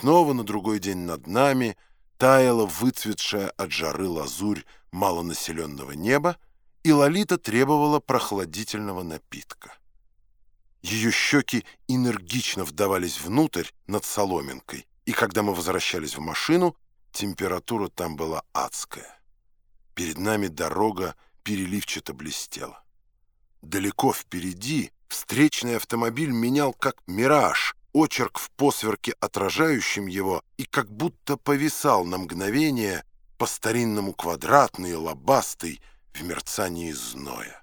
снова на другой день над нами таяла выцветшая от жары лазурь малонаселенного неба, и Лолита требовала прохладительного напитка. Ее щеки энергично вдавались внутрь над соломинкой, и когда мы возвращались в машину, температура там была адская. Перед нами дорога переливчато блестела. Далеко впереди встречный автомобиль менял как мираж, очерк в посверке, отражающем его, и как будто повисал на мгновение по-старинному квадратный, лобастый, в мерцании зноя.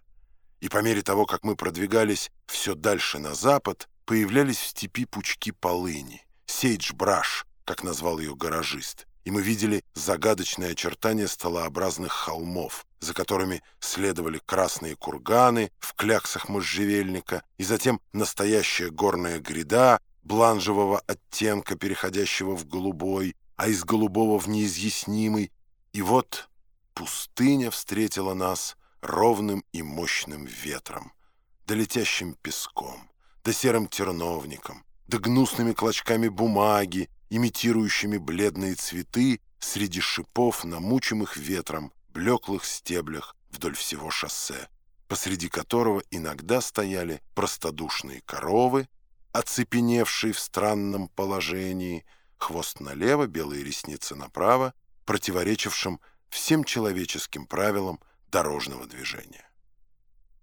И по мере того, как мы продвигались все дальше на запад, появлялись в степи пучки полыни, сейдж-браш, как назвал ее гаражист, и мы видели загадочные очертания столообразных холмов, за которыми следовали красные курганы в кляксах можжевельника, и затем настоящая горная гряда бланжевого оттенка, переходящего в голубой, а из голубого в неизъяснимый. И вот пустыня встретила нас ровным и мощным ветром, да летящим песком, да серым терновником, да гнусными клочками бумаги, имитирующими бледные цветы среди шипов, намучимых ветром, блеклых стеблях вдоль всего шоссе, посреди которого иногда стояли простодушные коровы, оцепеневшие в странном положении, хвост налево, белые ресницы направо, противоречившим всем человеческим правилам дорожного движения.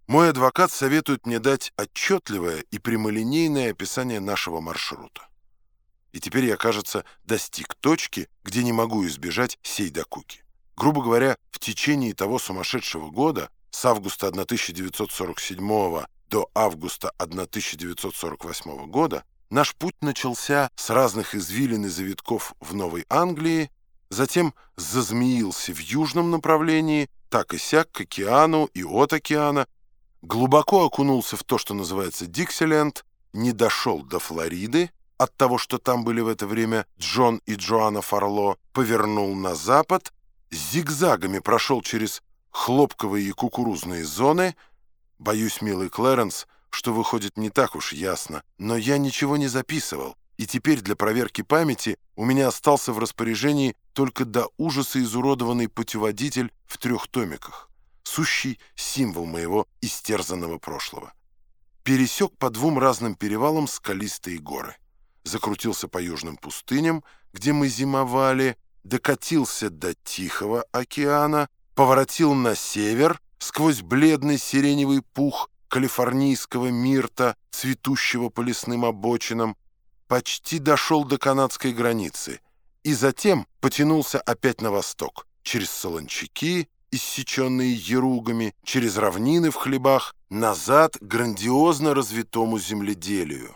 Мой адвокат советует мне дать отчетливое и прямолинейное описание нашего маршрута. И теперь я, кажется, достиг точки, где не могу избежать сей докуки. Грубо говоря, в течение того сумасшедшего года, с августа 1947 до августа 1948 года, наш путь начался с разных извилин и завитков в Новой Англии, затем зазмеился в южном направлении, так и сяк к океану и от океана, глубоко окунулся в то, что называется Диксиленд, не дошел до Флориды, от того, что там были в это время Джон и Джоанна Фарло, повернул на запад, зигзагами прошел через хлопковые и кукурузные зоны. Боюсь, милый Клэренс, что выходит не так уж ясно, но я ничего не записывал, и теперь для проверки памяти у меня остался в распоряжении только до ужаса изуродованный путеводитель в трех томиках, сущий символ моего истерзанного прошлого. Пересек по двум разным перевалам скалистые горы закрутился по южным пустыням, где мы зимовали, докатился до Тихого океана, поворотил на север сквозь бледный сиреневый пух калифорнийского мирта, цветущего по лесным обочинам, почти дошел до канадской границы и затем потянулся опять на восток, через солончаки, иссеченные еругами, через равнины в хлебах, назад к грандиозно развитому земледелию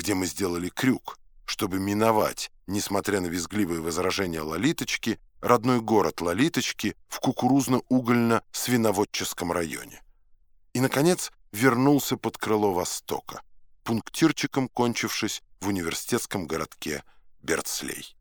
где мы сделали крюк, чтобы миновать, несмотря на визгливые возражения Лолиточки, родной город Лолиточки в кукурузно-угольно-свиноводческом районе. И, наконец, вернулся под крыло Востока, пунктирчиком кончившись в университетском городке Берцлей.